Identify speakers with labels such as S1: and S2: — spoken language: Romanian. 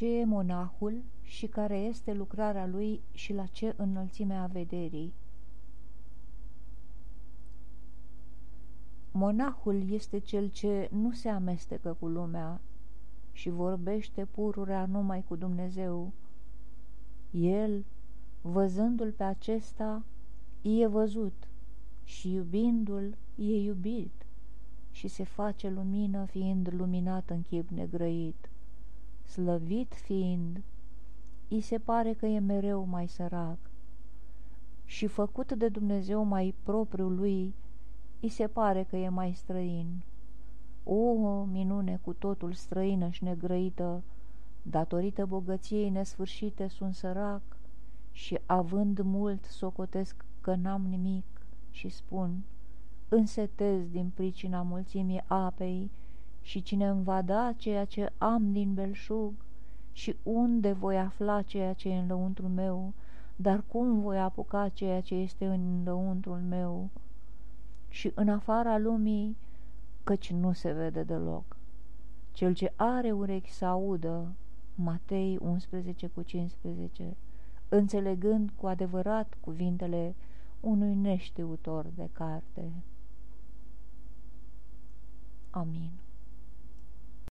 S1: ce e monahul și care este lucrarea lui și la ce înălțime a vederii. Monahul este cel ce nu se amestecă cu lumea și vorbește pururea numai cu Dumnezeu. El, văzându-l pe acesta, e văzut și iubindu-l e iubit și se face lumină fiind luminat în chip negrăit. Slăvit fiind, îi se pare că e mereu mai sărac și făcut de Dumnezeu mai propriu lui, îi se pare că e mai străin. O, minune cu totul străină și negrăită, datorită bogăției nesfârșite sunt sărac și având mult socotesc că n-am nimic și spun, însetez din pricina mulțimii apei și cine îmi va da ceea ce am din belșug și unde voi afla ceea ce e în lăuntrul meu, dar cum voi apuca ceea ce este în lăuntrul meu și în afara lumii, căci nu se vede deloc. Cel ce are urechi să audă, Matei 11 cu 15, înțelegând cu adevărat cuvintele unui neștiutor de carte. Amin.